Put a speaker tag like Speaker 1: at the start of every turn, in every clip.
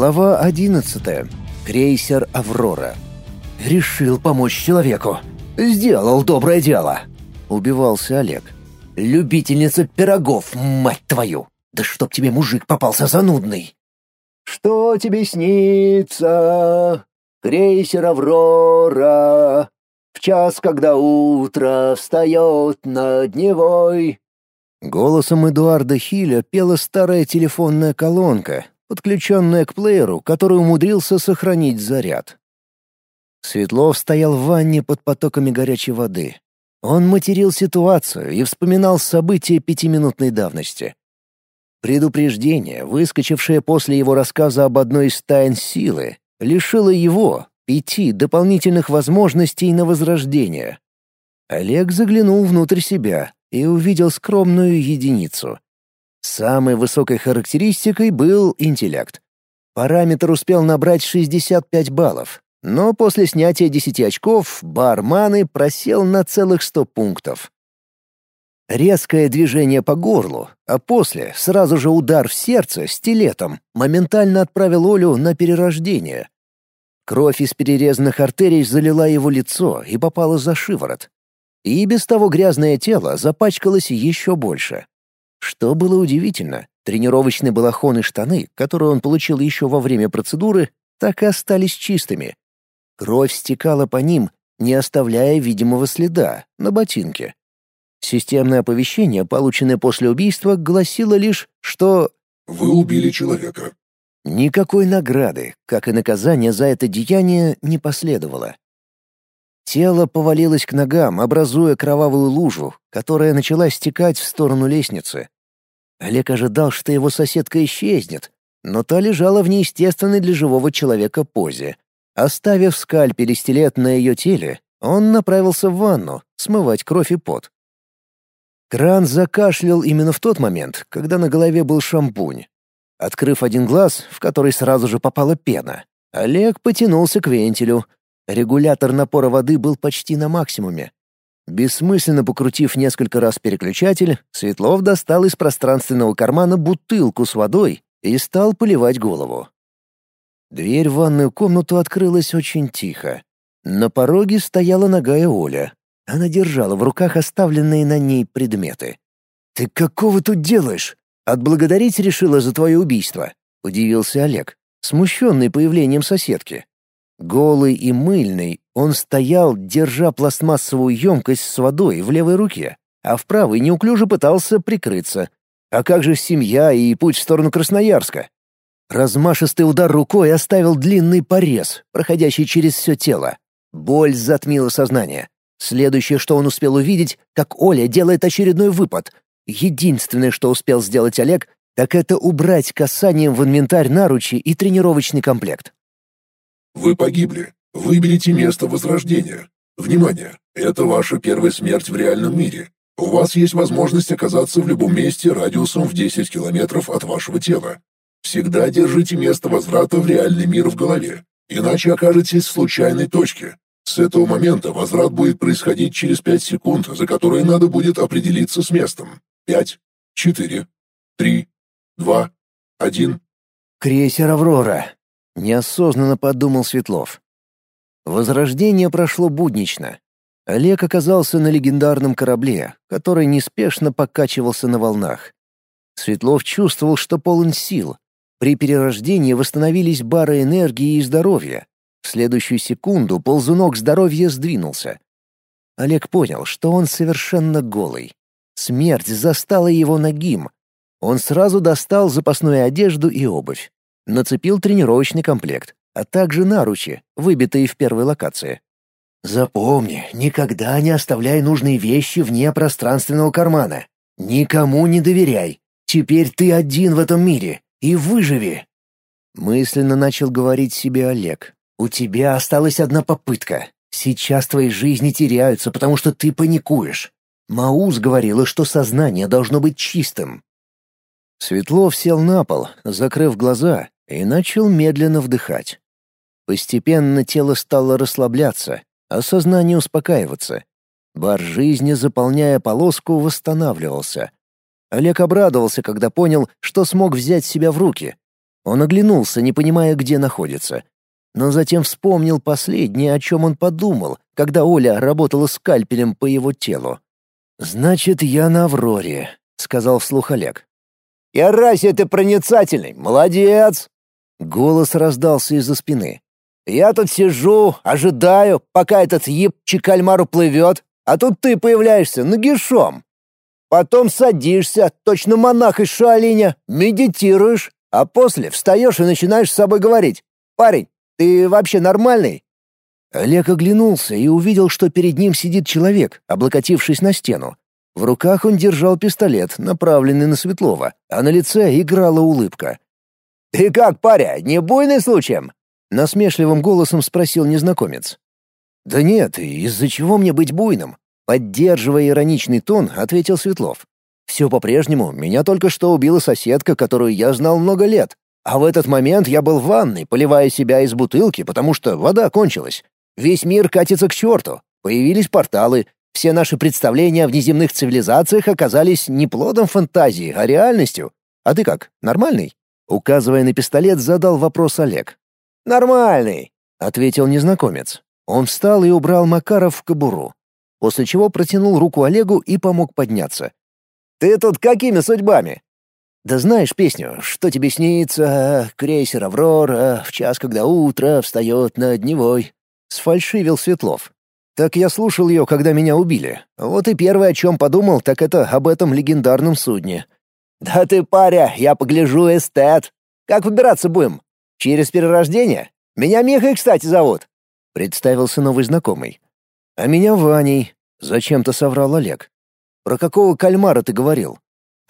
Speaker 1: Глава 11. Крейсер «Аврора». «Решил помочь человеку. Сделал доброе дело!» — убивался Олег. «Любительница пирогов, мать твою! Да чтоб тебе мужик попался занудный!» «Что тебе снится, крейсер «Аврора»?» В час, когда утро встает над Невой. Голосом Эдуарда Хиля пела старая телефонная колонка, подключенная к плееру, который умудрился сохранить заряд. Светлов стоял в ванне под потоками горячей воды. Он материл ситуацию и вспоминал события пятиминутной давности. Предупреждение, выскочившее после его рассказа об одной из тайн силы, лишило его, пяти дополнительных возможностей на возрождение. Олег заглянул внутрь себя и увидел скромную единицу. Самой высокой характеристикой был интеллект. Параметр успел набрать 65 баллов, но после снятия 10 очков бар маны просел на целых 100 пунктов. Резкое движение по горлу, а после сразу же удар в сердце стилетом моментально отправил Олю на перерождение. Кровь из перерезанных артерий залила его лицо и попала за шиворот. И без того грязное тело запачкалось еще больше. Что было удивительно, тренировочный балахон и штаны, которые он получил еще во время процедуры, так и остались чистыми. Кровь стекала по ним, не оставляя видимого следа, на ботинке. Системное оповещение, полученное после убийства, гласило лишь, что
Speaker 2: «Вы убили человека.
Speaker 1: Никакой награды, как и наказания за это деяние, не последовало. Тело повалилось к ногам, образуя кровавую лужу, которая начала стекать в сторону лестницы. Олег ожидал, что его соседка исчезнет, но та лежала в неестественной для живого человека позе. Оставив скальпель и стилет на ее теле, он направился в ванну, смывать кровь и пот. Кран закашлял именно в тот момент, когда на голове был шампунь, Открыв один глаз, в который сразу же попала пена, Олег потянулся к вентилю. Регулятор напора воды был почти на максимуме. Бессмысленно покрутив несколько раз переключатель, Светлов достал из пространственного кармана бутылку с водой и стал поливать голову. Дверь в ванную комнату открылась очень тихо. На пороге стояла ногая Оля. Она держала в руках оставленные на ней предметы. «Ты какого тут делаешь?» «Отблагодарить решила за твое убийство», — удивился Олег, смущенный появлением соседки. Голый и мыльный, он стоял, держа пластмассовую емкость с водой в левой руке, а в правой неуклюже пытался прикрыться. А как же семья и путь в сторону Красноярска? Размашистый удар рукой оставил длинный порез, проходящий через все тело. Боль затмила сознание. Следующее, что он успел увидеть, как Оля делает очередной выпад, Единственное, что успел сделать Олег, так это убрать касанием в инвентарь наручи и тренировочный комплект.
Speaker 2: «Вы погибли. Выберите место возрождения. Внимание! Это ваша первая смерть в реальном мире. У вас есть возможность оказаться в любом месте радиусом в 10 километров от вашего тела. Всегда держите место возврата в реальный мир в голове, иначе окажетесь в случайной точке. С этого момента возврат будет происходить через 5 секунд, за которые надо будет определиться с местом. Пять, четыре, три, два, один.
Speaker 1: «Крейсер «Аврора», — неосознанно подумал Светлов. Возрождение прошло буднично. Олег оказался на легендарном корабле, который неспешно покачивался на волнах. Светлов чувствовал, что полон сил. При перерождении восстановились бары энергии и здоровья. В следующую секунду ползунок здоровья сдвинулся. Олег понял, что он совершенно голый. Смерть застала его нагим. Он сразу достал запасную одежду и обувь. Нацепил тренировочный комплект, а также наручи, выбитые в первой локации. «Запомни, никогда не оставляй нужные вещи вне пространственного кармана. Никому не доверяй. Теперь ты один в этом мире. И выживи!» Мысленно начал говорить себе Олег. «У тебя осталась одна попытка. Сейчас твои жизни теряются, потому что ты паникуешь. Маус говорила, что сознание должно быть чистым. Светлов сел на пол, закрыв глаза, и начал медленно вдыхать. Постепенно тело стало расслабляться, а сознание успокаиваться. Бар жизни, заполняя полоску, восстанавливался. Олег обрадовался, когда понял, что смог взять себя в руки. Он оглянулся, не понимая, где находится. Но затем вспомнил последнее, о чем он подумал, когда Оля работала скальпелем по его телу. «Значит, я на Авроре», — сказал вслух Олег.
Speaker 3: «Я Раси, ты проницательный, молодец!»
Speaker 1: Голос раздался из-за спины.
Speaker 3: «Я тут сижу, ожидаю, пока этот ебчий кальмар уплывет, а тут ты появляешься нагишом. Потом садишься, точно монах из Шуалиня, медитируешь, а после встаешь и начинаешь с собой говорить. «Парень, ты вообще нормальный?»
Speaker 1: Олег оглянулся и увидел, что перед ним сидит человек, облокотившись на стену. В руках он держал пистолет, направленный на Светлова, а на лице играла улыбка.
Speaker 3: «Ты как, паря, не буйный случаем?»
Speaker 1: — насмешливым голосом спросил незнакомец. «Да нет, из-за чего мне быть буйным?» Поддерживая ироничный тон, ответил Светлов. «Все по-прежнему, меня только что убила соседка, которую я знал много лет. А в этот момент я был в ванной, поливая себя из бутылки, потому что вода кончилась. Весь мир катится к черту. Появились порталы. Все наши представления о внеземных цивилизациях оказались не плодом фантазии, а реальностью. А ты как, нормальный?» Указывая на пистолет, задал вопрос Олег.
Speaker 3: «Нормальный», —
Speaker 1: ответил незнакомец. Он встал и убрал Макаров в кобуру после чего протянул руку Олегу и помог подняться.
Speaker 3: «Ты тут какими судьбами?»
Speaker 1: «Да знаешь песню, что тебе снится, крейсер «Аврора» в час, когда утро встает над Невой», — сфальшивил Светлов. Так я слушал ее, когда меня убили. Вот и первое, о чем подумал, так это об этом легендарном судне.
Speaker 3: «Да ты, паря, я погляжу эстет. Как выбираться будем? Через перерождение? Меня Михой, кстати, зовут», —
Speaker 1: представился новый знакомый. «А меня Ваней», — зачем-то соврал Олег. «Про какого кальмара ты говорил?»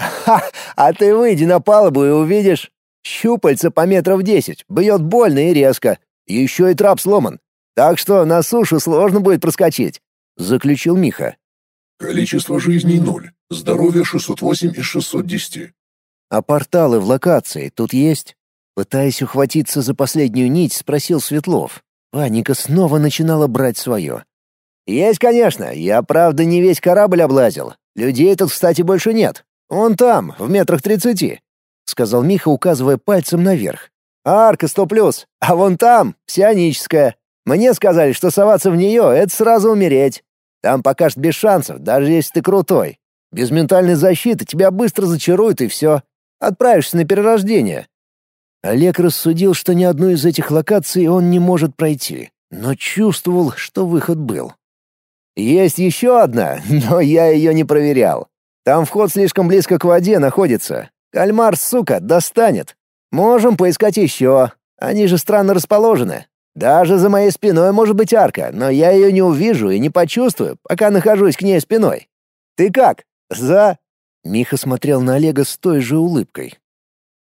Speaker 3: «Ха! А ты выйди на палубу и увидишь. Щупальца по метров десять, бьет больно и резко. Еще и трап сломан. Так что на сушу сложно будет проскочить», — заключил Миха.
Speaker 2: «Количество жизней — ноль. Здоровье — 608 из 610».
Speaker 1: «А порталы в локации тут есть?» Пытаясь ухватиться за последнюю нить, спросил Светлов. Паника снова начинала брать свое.
Speaker 3: «Есть, конечно. Я, правда, не весь корабль облазил. Людей тут, кстати, больше нет. Он там, в метрах тридцати», — сказал Миха, указывая пальцем наверх. «Арка сто плюс, а вон там, сионическая. Мне сказали, что соваться в нее — это сразу умереть. Там пока что без шансов, даже если ты крутой. Без ментальной защиты тебя быстро зачаруют и все. Отправишься на перерождение».
Speaker 1: Олег рассудил, что ни одну из этих локаций он не может пройти, но чувствовал, что выход был.
Speaker 3: Есть еще одна, но я ее не проверял. Там вход слишком близко к воде находится. Кальмар, сука, достанет. Можем поискать еще. Они же странно расположены. Даже за моей спиной может быть арка, но я ее не увижу и не почувствую, пока нахожусь к ней спиной. Ты как? За...»
Speaker 1: Миха смотрел на Олега с той же улыбкой.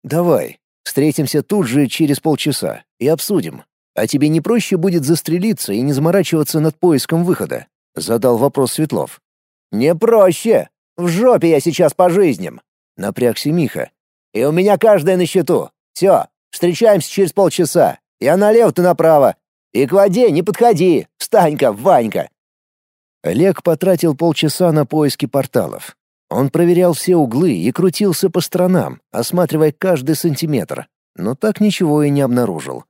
Speaker 1: «Давай, встретимся тут же через полчаса и обсудим. А тебе не проще будет застрелиться и не заморачиваться над поиском выхода?» Задал вопрос Светлов.
Speaker 3: «Не проще. В жопе я сейчас по жизням», — напрягся Миха. «И у меня каждая на счету. Все, встречаемся через полчаса. Я налево, ты направо. И к воде не подходи. Встань-ка, Ванька».
Speaker 1: Олег потратил полчаса на поиски порталов. Он проверял все углы и крутился по сторонам, осматривая каждый сантиметр, но так ничего и не обнаружил.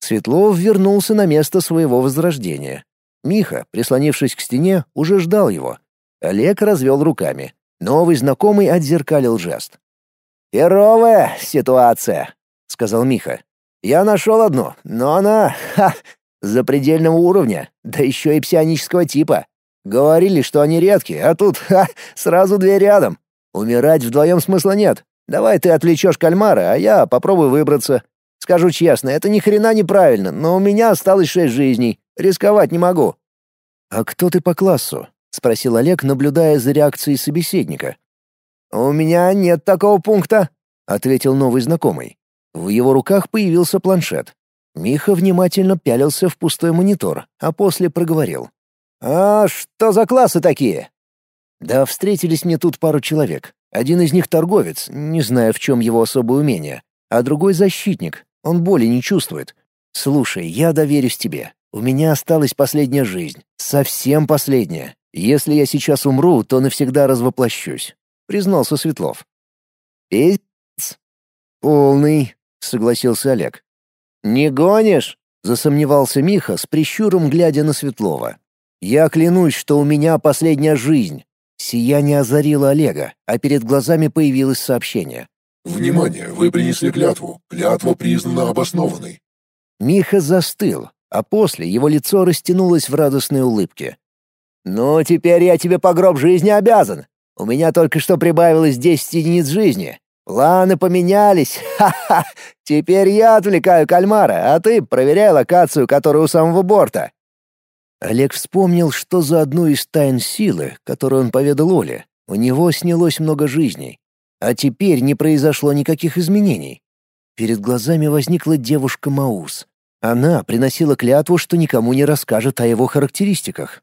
Speaker 1: Светлов вернулся на место своего возрождения. Миха, прислонившись к стене, уже ждал его. Олег развел руками. Новый знакомый отзеркалил жест.
Speaker 3: «Херовая ситуация», — сказал Миха. «Я нашел одну, но она, ха, запредельного уровня, да еще и псионического типа. Говорили, что они редкие, а тут, ха, сразу две рядом. Умирать вдвоем смысла нет. Давай ты отвлечешь кальмара, а я попробую выбраться. Скажу честно, это ни хрена неправильно, но у меня осталось шесть жизней. Рисковать не могу».
Speaker 1: «А кто ты по классу?» — спросил Олег, наблюдая за реакцией собеседника.
Speaker 3: «У меня нет такого пункта», — ответил новый знакомый.
Speaker 1: В его руках появился планшет. Миха внимательно пялился в пустой монитор, а после проговорил.
Speaker 3: «А что за классы такие?»
Speaker 1: «Да встретились мне тут пару человек. Один из них торговец, не знаю, в чем его особое умение, а другой защитник, он боли не чувствует. Слушай, я доверюсь тебе. У меня осталась последняя жизнь. Совсем последняя. Если я сейчас умру, то навсегда развоплощусь», — признался Светлов.
Speaker 3: «Пиздец».
Speaker 1: «Полный», — согласился Олег. «Не гонишь?» — засомневался Миха с прищуром, глядя на Светлова. «Я клянусь, что у меня последняя жизнь». Сияние озарило Олега, а перед глазами появилось сообщение.
Speaker 2: «Внимание! Вы принесли клятву. Клятва признана обоснованной».
Speaker 1: Миха застыл, а после его лицо растянулось в радостной улыбке. «Ну, теперь я тебе по гроб жизни обязан. У меня только что прибавилось десять единиц жизни. Планы поменялись. Ха-ха! Теперь я отвлекаю кальмара, а ты проверяй локацию, которая у самого борта». Олег вспомнил, что за одну из тайн силы, которую он поведал Оле, у него снялось много жизней. А теперь не произошло никаких изменений. Перед глазами возникла девушка Маус. Она приносила клятву, что никому не расскажет о его характеристиках.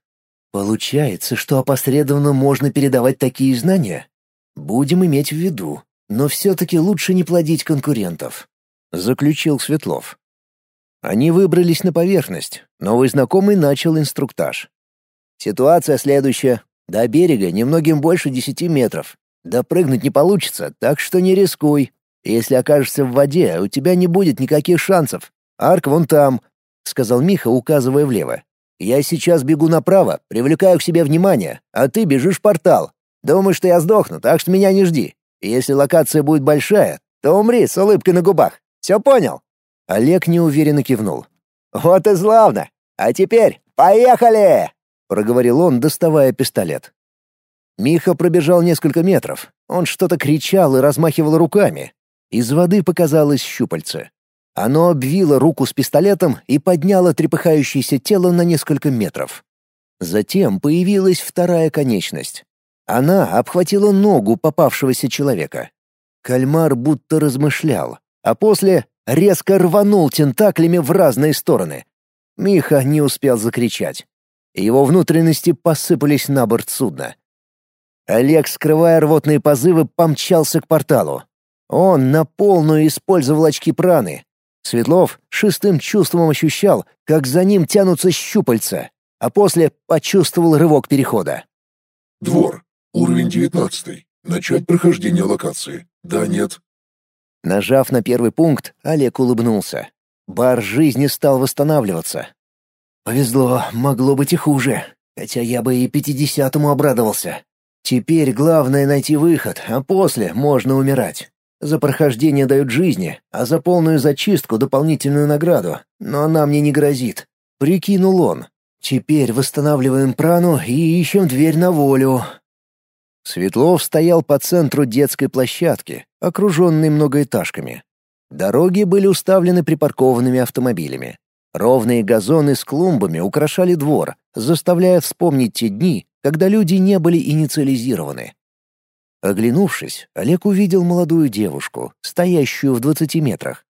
Speaker 1: Получается, что опосредованно можно передавать такие знания? Будем иметь в виду, но все-таки лучше не плодить конкурентов», — заключил Светлов. Они выбрались на поверхность. Новый знакомый начал инструктаж. «Ситуация следующая. До берега немногим больше десяти метров. Допрыгнуть не получится, так что не рискуй. Если окажешься в воде, у тебя не будет никаких шансов. Арк вон там», — сказал Миха, указывая влево. Я сейчас бегу направо, привлекаю к себе внимание, а ты бежишь в портал. Думаешь, что я сдохну, так что меня не жди. Если локация будет большая, то умри с улыбкой на губах. Все понял?» Олег неуверенно кивнул. «Вот и славно! А теперь поехали!» — проговорил он, доставая пистолет. Миха пробежал несколько метров. Он что-то кричал и размахивал руками. Из воды показалось щупальце. Оно обвило руку с пистолетом и подняло трепыхающееся тело на несколько метров. Затем появилась вторая конечность. Она обхватила ногу попавшегося человека. Кальмар будто размышлял, а после резко рванул тентаклями в разные стороны. Миха не успел закричать. Его внутренности посыпались на борт судна. Олег, скрывая рвотные позывы, помчался к порталу. Он на полную использовал очки праны, Светлов шестым чувством ощущал, как за ним тянутся щупальца, а после почувствовал рывок перехода.
Speaker 2: «Двор. Уровень девятнадцатый. Начать прохождение локации. Да, нет».
Speaker 1: Нажав на первый пункт, Олег улыбнулся. Бар жизни стал восстанавливаться. «Повезло, могло быть и хуже, хотя я бы и пятидесятому обрадовался. Теперь главное найти выход, а после можно умирать. За прохождение дают жизни, а за полную зачистку дополнительную награду, но она мне не грозит. Прикинул он. Теперь восстанавливаем прану и ищем дверь на волю. Светлов стоял по центру детской площадки, окруженной многоэтажками. Дороги были уставлены припаркованными автомобилями. Ровные газоны с клумбами украшали двор, заставляя вспомнить те дни, когда люди не были инициализированы. Оглянувшись, Олег увидел молодую девушку, стоящую в двадцати метрах.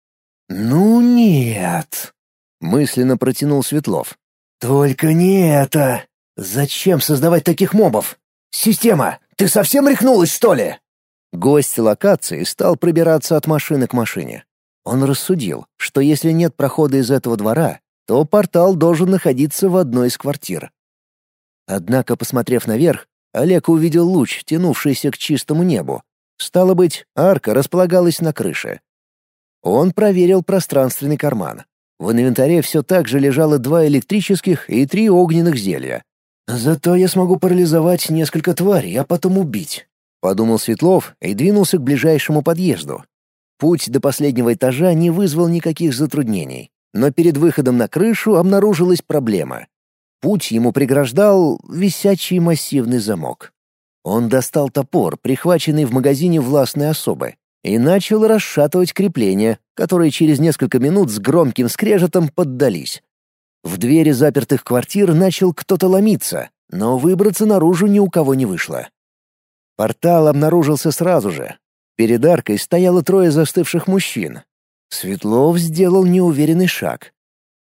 Speaker 1: «Ну нет!» — мысленно протянул Светлов. «Только не это! Зачем создавать таких мобов? Система, ты совсем рехнулась, что ли?» Гость локации стал пробираться от машины к машине. Он рассудил, что если нет прохода из этого двора, то портал должен находиться в одной из квартир. Однако, посмотрев наверх, Олег увидел луч, тянувшийся к чистому небу. Стало быть, арка располагалась на крыше. Он проверил пространственный карман. В инвентаре все так же лежало два электрических и три огненных зелья. «Зато я смогу парализовать несколько тварей, а потом убить», — подумал Светлов и двинулся к ближайшему подъезду. Путь до последнего этажа не вызвал никаких затруднений, но перед выходом на крышу обнаружилась проблема. Путь ему преграждал висячий массивный замок. Он достал топор, прихваченный в магазине властной особы, и начал расшатывать крепления, которые через несколько минут с громким скрежетом поддались. В двери запертых квартир начал кто-то ломиться, но выбраться наружу ни у кого не вышло. Портал обнаружился сразу же. Перед аркой стояло трое застывших мужчин. Светлов сделал неуверенный шаг.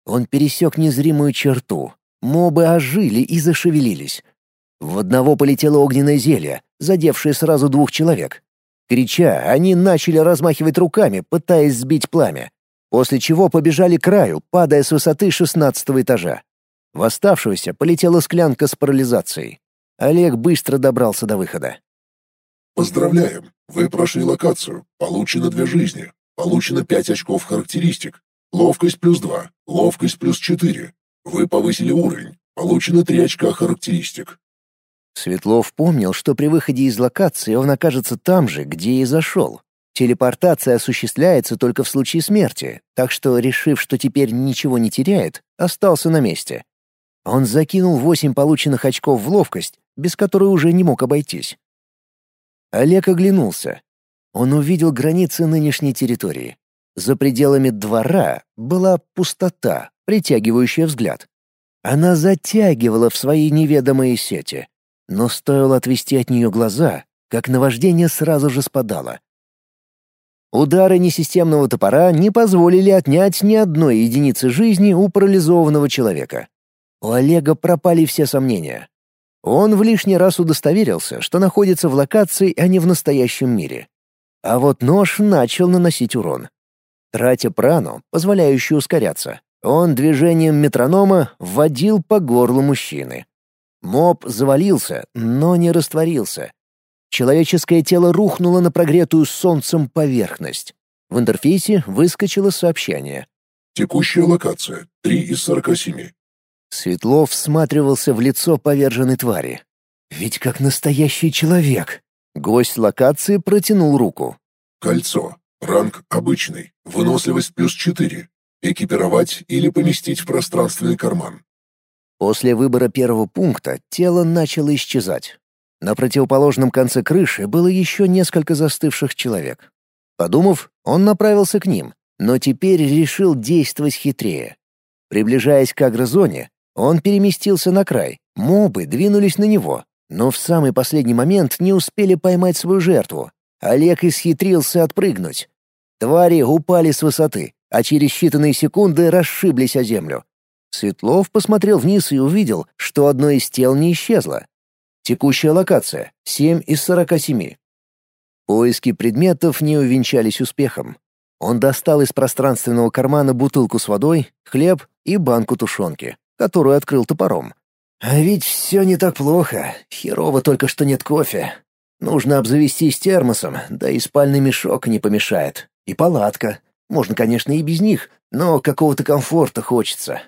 Speaker 1: Он пересек незримую черту, Мобы ожили и зашевелились. В одного полетело огненное зелье, задевшее сразу двух человек. Крича, они начали размахивать руками, пытаясь сбить пламя, после чего побежали к краю, падая с высоты шестнадцатого этажа. В оставшегося полетела склянка с парализацией. Олег быстро добрался до выхода.
Speaker 2: «Поздравляем! Вы прошли локацию. Получено две жизни. Получено 5 очков характеристик. Ловкость плюс 2, ловкость плюс 4. Вы повысили уровень. Получено 3 очка характеристик.
Speaker 1: Светлов помнил, что при выходе из локации он окажется там же, где и зашел. Телепортация осуществляется только в случае смерти, так что, решив, что теперь ничего не теряет, остался на месте. Он закинул восемь полученных очков в ловкость, без которой уже не мог обойтись. Олег оглянулся. Он увидел границы нынешней территории. За пределами двора была пустота, притягивающая взгляд. Она затягивала в свои неведомые сети. Но стоило отвести от нее глаза, как наваждение сразу же спадало. Удары несистемного топора не позволили отнять ни одной единицы жизни у парализованного человека. У Олега пропали все сомнения. Он в лишний раз удостоверился, что находится в локации, а не в настоящем мире. А вот нож начал наносить урон. Тратя прану, позволяющую ускоряться, он движением метронома вводил по горлу мужчины. Моб завалился, но не растворился. Человеческое тело рухнуло на прогретую солнцем поверхность. В интерфейсе выскочило сообщение.
Speaker 2: «Текущая локация. 3 из 47».
Speaker 1: Светлов всматривался в лицо поверженной твари. «Ведь как настоящий человек!» Гость локации протянул руку.
Speaker 2: «Кольцо. Ранг обычный. Выносливость плюс 4. Экипировать или поместить в пространственный карман.
Speaker 1: После выбора первого пункта тело начало исчезать. На противоположном конце крыши было еще несколько застывших человек. Подумав, он направился к ним, но теперь решил действовать хитрее. Приближаясь к агрозоне, он переместился на край, мобы двинулись на него, но в самый последний момент не успели поймать свою жертву. Олег исхитрился отпрыгнуть. Твари упали с высоты, а через считанные секунды расшиблись о землю. Светлов посмотрел вниз и увидел, что одно из тел не исчезло. Текущая локация — 7 из 47. Поиски предметов не увенчались успехом. Он достал из пространственного кармана бутылку с водой, хлеб и банку тушенки, которую открыл топором. А ведь все не так плохо. Херово только, что нет кофе. Нужно обзавестись термосом, да и спальный мешок не помешает. И палатка. Можно, конечно, и без них, но какого-то комфорта хочется.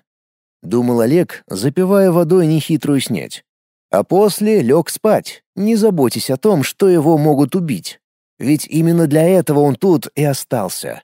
Speaker 1: Думал Олег, запивая водой нехитрую снеть. А после лег спать, не заботясь о том, что его могут убить. Ведь именно для этого он тут и остался.